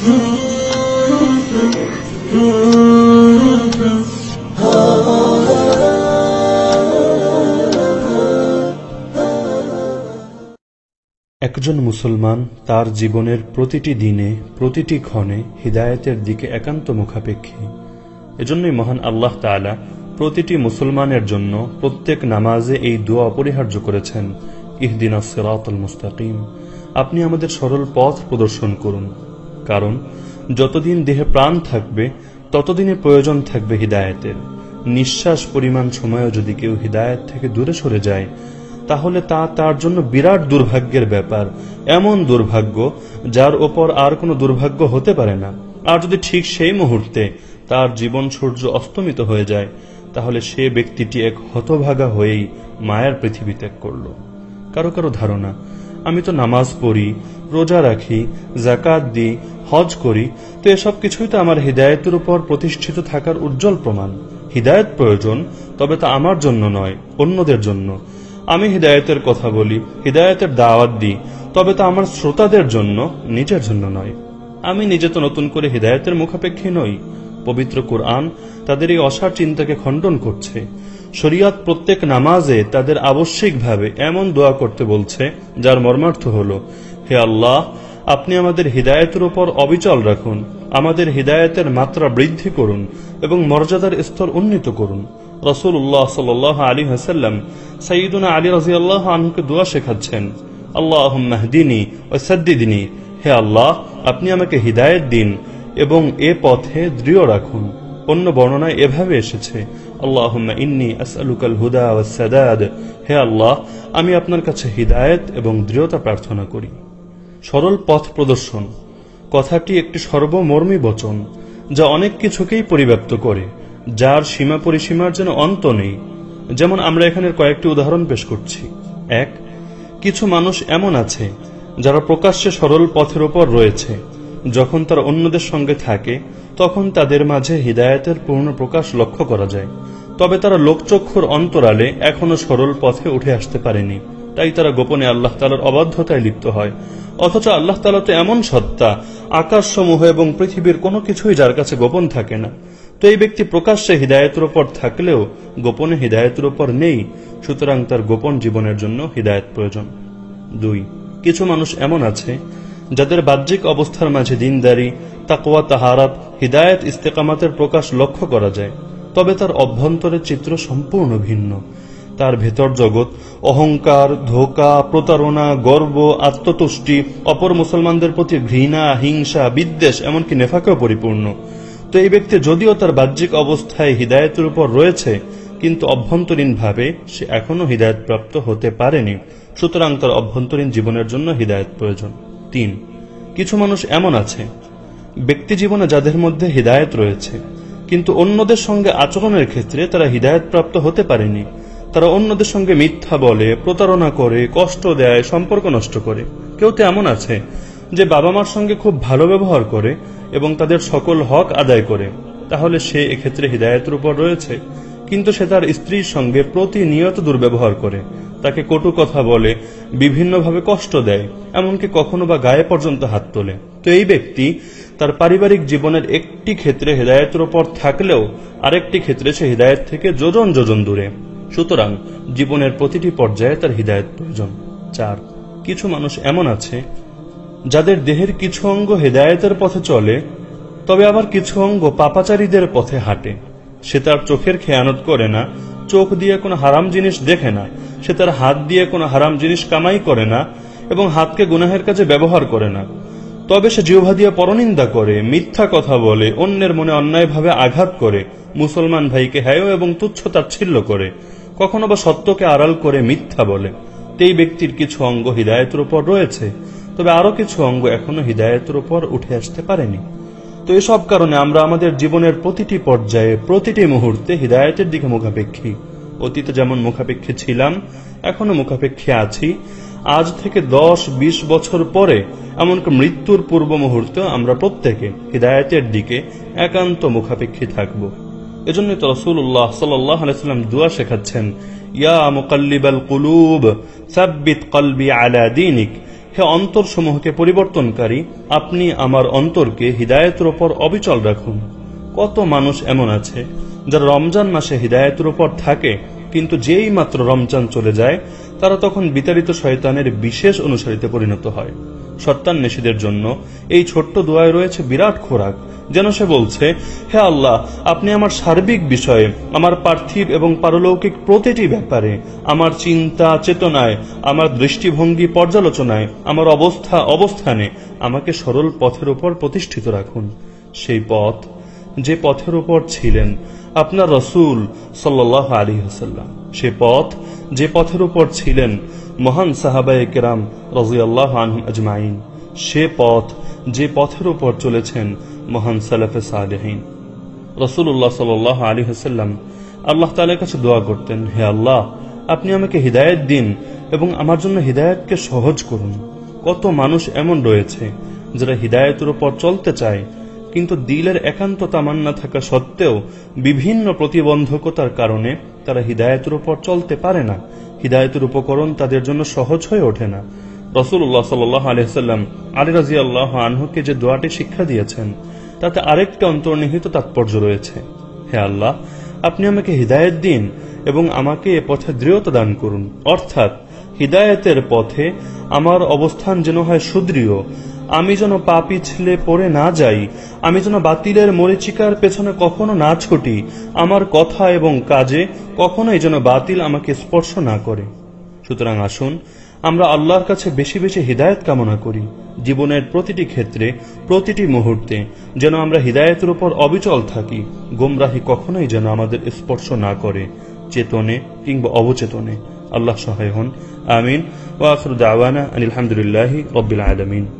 একজন মুসলমান তার জীবনের প্রতিটি দিনে, প্রতিটি ক্ষণে হিদায়তের দিকে একান্ত মুখাপেক্ষী। এজন্যই মহান আল্লাহ তাআলা প্রতিটি মুসলমানের জন্য প্রত্যেক নামাজে এই দোয়া অপরিহার্য করেছেন, ইহদিন সিরাতুল মুস্তাকিম। আপনি আমাদের সরল পথ প্রদর্শন করুন। কারণ, যতদিন দেহে প্রাণ থাকবে, ততদিনে প্রয়োজন থাকবে হিদায়তের। নিঃশ্বাস পরিমাণ সময়ও যদি কেউ হিদায়ত থেকে দূরে সরে যায়, তাহলে তা তার জন্য বিরাট দুর্ভাগ্যের ব্যাপার। এমন দুর্ভাগ্য, যার ওপর আর কোনো দুর্ভাগ্য হতে পারে না। আর যদি ঠিক সেই মুহূর্তে তার জীবন সূর্য অস্তমিত হয়ে যায়, তাহলে সে ব্যক্তিটি এক হতভাগা হয়েই মায়ার পৃথিবী ত্যাগ করল। কারও কারও ধারণা, আমি তো নামাজ পড়ি, রোজা রাখি জাকাত দিই হজ করি, তো এসব কিছুই তো আমার হৃদায়তের উপর প্রতিষ্ঠিত থাকার উজ্জ্বল প্রমাণ। হৃদায়ত প্রয়োজন, তবে তা আমার জন্য নয়, অন্যদের জন্য। আমি হৃদায়তের কথা বলি, হৃদায়তের দাওয়াত দিই, তবে তা আমার শ্রোতাদের জন্য, নিজের জন্য নয়। আমি নিজে তো নতুন করে হৃদায়তের মুখাপেক্ষী নই। পবিত্র কুরআন তাদের এই অসার চিন্তাকে খণ্ডন করছে। শরিয়াত প্রত্যেক নামাজে তাদের আবশ্যিকভাবে এমন দোয়া করতে বলছে, যার মর্মার্থ হল, হে আল্লাহ আপনি আমাদের হৃদায়তের উপর অবিচল রাখুন, আমাদের হৃদায়তের মাত্রা বৃদ্ধি করুন এবং মর্যাদার স্তর উন্নীত করুন। রসুল্লাহ সাল আলী হাসাল্লাম সঈদুনা আলী রাজি আল্লাহ আনহুকে দোয়া শেখাচ্ছেন আল্লাহ মাহদিনী ও সদ্দিদিনী, হে আল্লাহ, আপনি আমাকে হৃদায়ত দিন এবং এ পথে দৃঢ় রাখুন। অন্য বর্ণনায় এভাবে এসেছে আল্লাহ ইন্নি আসআলুকাল হুদা ও সাদাদ, হে আল্লাহ, আমি আপনার কাছে হৃদায়ত এবং দৃঢ়তা প্রার্থনা করি। সরল পথ প্রদর্শন। কথাটি একটি সর্বমর্মী বচন, যা অনেক কিছুকেই পরিব্যাপ্ত করে, যার সীমা পরিসীমার যেন অন্ত নেই। যেমন আমরা এখানের কয়েকটি উদাহরণ পেশ করছি। এক, কিছু মানুষ এমন আছে, যারা প্রকাশ্যে সরল পথের ওপর রয়েছে। যখন তারা অন্যদের সঙ্গে থাকে, তখন তাদের মাঝে হৃদায়তের পূর্ণ প্রকাশ লক্ষ্য করা যায়। তবে তারা লোকচক্ষুর অন্তরালে এখনও সরল পথে উঠে আসতে পারেনি। তাই তারা গোপনে আল্লাহ তালার অবাধ্যতায় লিপ্ত হয়। অথচ আল্লাহ তালা তো এমন সত্তা, আকাশসমূহ এবং পৃথিবীর কোনো কিছুই যার কাছে গোপন থাকে না। তো এই ব্যক্তি প্রকাশ্যে হৃদায়তের উপর থাকলেও গোপনে হৃদায়তের উপর নেই, সুতরাং তার গোপন জীবনের জন্য হৃদায়ত প্রয়োজন। দুই, কিছু মানুষ এমন আছে, যাদের বাহ্যিক অবস্থার মাঝে দিনদারি, তাকওয়া, তাহারাত, হৃদায়ত, ইস্তেকামাতের প্রকাশ লক্ষ্য করা যায়। তবে তার অভ্যন্তরের চিত্র সম্পূর্ণ ভিন্ন। তার ভেতর জগৎ। অহংকার, ধোকা, প্রতারণা, গর্ব, আত্মতুষ্টি, অপর মুসলমানদের প্রতি ঘৃণা, হিংসা, বিদ্বেষ, এমনকি নেফাকেও পরিপূর্ণ। তো এই ব্যক্তি যদিও তার বাহ্যিক অবস্থায় হৃদায়তের উপর রয়েছে, কিন্তু অভ্যন্তরীণভাবে সে এখনও হৃদায়তপ্রাপ্ত হতে পারেনি। সুতরাং তার অভ্যন্তরীণ জীবনের জন্য হৃদায়ত প্রয়োজন। তিন, কিছু মানুষ এমন আছে, ব্যক্তি জীবনে যাদের মধ্যে হৃদায়ত রয়েছে, কিন্তু অন্যদের সঙ্গে আচরণের ক্ষেত্রে তারা হৃদায়ত প্রাপ্ত হতে পারেনি। তারা অন্যদের সঙ্গে মিথ্যা বলে, প্রতারণা করে, কষ্ট দেয়, সম্পর্ক নষ্ট করে। কেউ তো এমন আছে যে বাবা মার সঙ্গে খুব ভালো ব্যবহার করে এবং তাদের সকল হক আদায় করে। তাহলে সে এক্ষেত্রে হৃদায়তের উপর রয়েছে। কিন্তু সে তার স্ত্রীর সঙ্গে প্রতিনিয়ত দুর্ব্যবহার করে। তাকে কটু কথা বলে, বিভিন্নভাবে কষ্ট দেয়, এমনকি কখনো বা গায়ে পর্যন্ত হাত তোলে। তো এই ব্যক্তি তার পারিবারিক জীবনের একটি ক্ষেত্রে হৃদায়তের ওপর থাকলেও আরেকটি ক্ষেত্রে সে হৃদায়ত থেকে যোজন যোজন দূরে। সুতরাং জীবনের প্রতিটি পর্যায়ে তার হৃদায়ত প্রয়োজন। চার, কিছু মানুষ এমন আছে, যাদের দেহের কিছু অঙ্গ হেদায়েতের পথে চলে, তবে আবার কিছু অঙ্গ পাপাচারীদের পথে হাঁটে। সে তার চোখের খেয়ানত করে না, চোখ দিয়ে কোনো হারাম জিনিস দেখে না, সে তার হাত দিয়ে কোনো হারাম জিনিস কামাই করে না, এবং হাতকে গুনাহের কাজে ব্যবহার করে না। তবে সে জিহ্বা দিয়ে পরনিন্দা করে, মিথ্যা কথা বলে, অন্যের মনে অন্যায়ভাবে আঘাত করে, মুসলমান ভাইকে হ্যায় এবং তুচ্ছ তাচ্ছিল্য করে। কখনো বা সত্যকে আড়াল করে মিথ্যা বলে। এই ব্যক্তির কিছু অঙ্গ হৃদায়তের উপর রয়েছে, তবে আরও কিছু অঙ্গ এখনও হৃদায়তের উপর উঠে আসতে পারেনি। তো এসব কারণে আমরা আমাদের জীবনের প্রতিটি পর্যায়ে, প্রতিটি মুহূর্তে হৃদায়তের দিকে মুখাপেক্ষী। অতীতে যেমন মুখাপেক্ষী ছিলাম, এখনও মুখাপেক্ষী আছি। আজ থেকে দশ, বিশ বছর পরে এমনকি মৃত্যুর পূর্ব মুহূর্তে আমরা প্রত্যেকে হৃদায়তের দিকে একান্ত মুখাপেক্ষী থাকব। এজন্য তো রসুল্লাহ সাল্লাহ আলাইসাল্লাম দুয়া শেখাচ্ছেন, ইয়া কুলুব কলবি দিনিক। হে পরিবর্তনকারী, আপনি আমার অন্তরকে হৃদায়তের ওপর অবিচল রাখুন। কত মানুষ এমন আছে, যারা রমজান মাসে হৃদায়তের উপর থাকে, কিন্তু যেই মাত্র রমজান চলে যায়, তারা তখন বিতাড়িত শয়তানের বিশেষ অনুসারীতে পরিণত হয়। সত্যান্বেষীদের জন্য এই ছোট্ট দোয়ায় রয়েছে বিরাট খোরাক। যেন সে বলছে, হে আল্লাহ, আপনি আমার সার্বিক বিষয়ে, আমার পার্থিব এবং পারলৌকিক প্রতিটি ব্যাপারে, আমার চিন্তা চেতনায়, আমার দৃষ্টিভঙ্গি পর্যালোচনায়, আমার অবস্থা অবস্থানে, আমাকে সরল পথের উপর প্রতিষ্ঠিত রাখুন। সেই পথ, যে পথের উপর ছিলেন আপনার রসুল সাল্লাহ আলী হাসাল্লাম সে পথ, যে পথের উপর ছিলেন মহান সাহাবায়ে কেরাম রাজিয়াল্লাহ আজমাইন। সে পথ, যে পথের উপর চলেছেন মহান সালাফে সালেহীন। রসুল্লাহ সাল আলী হাসাল্লাম আল্লাহ তালের কাছে দোয়া করতেন, হে আল্লাহ, আপনি আমাকে হৃদায়ত দিন এবং আমার জন্য হৃদায়তকে সহজ করুন। কত মানুষ এমন রয়েছে যারা হৃদায়তের উপর চলতে চায়, কিন্তু দিলের একান্ত তামান্না থাকা সত্ত্বেও বিভিন্ন প্রতিবন্ধকতার কারণে তারা হৃদায়তের উপর চলতে পারে না। হৃদায়তের উপকরণ তাদের জন্য সহজ হয়ে ওঠে না। রসুল্লাহ সাল আলহাম আলী রাজি আল্লাহ আনহুকে যে দোয়াটি শিক্ষা দিয়েছেন তাতে আরেকটি অন্তর্নিহিত তাৎপর্য রয়েছে। হে আল্লাহ, আপনি আমাকে হৃদায়ত দিন এবং আমাকে এ পথে দৃঢ়তা দান করুন। অর্থাৎ, হৃদায়তের পথে আমার অবস্থান যেন হয় সুদৃঢ়। আমি যেন পা পিছলে পড়ে না যাই, আমি যেন বাতিলের মরিচিকার পেছনে কখনো না ছুটি, আমার কথা এবং কাজে কখনোই যেন বাতিল আমাকে স্পর্শ না করে। সুতরাং আসুন আমরা আল্লাহর কাছে বেশি বেশি হৃদায়ত কামনা করি জীবনের প্রতিটি ক্ষেত্রে, প্রতিটি মুহূর্তে, যেন আমরা হৃদায়তের উপর অবিচল থাকি, গোমরাহি কখনোই যেন আমাদের স্পর্শ না করে, চেতনে কিংবা অবচেতনে। আল্লাহ সহায় হন। আমিন। ওয়াখরুদ আওয়ানা আলহামদুলিল্লাহ রবিল আলমিন।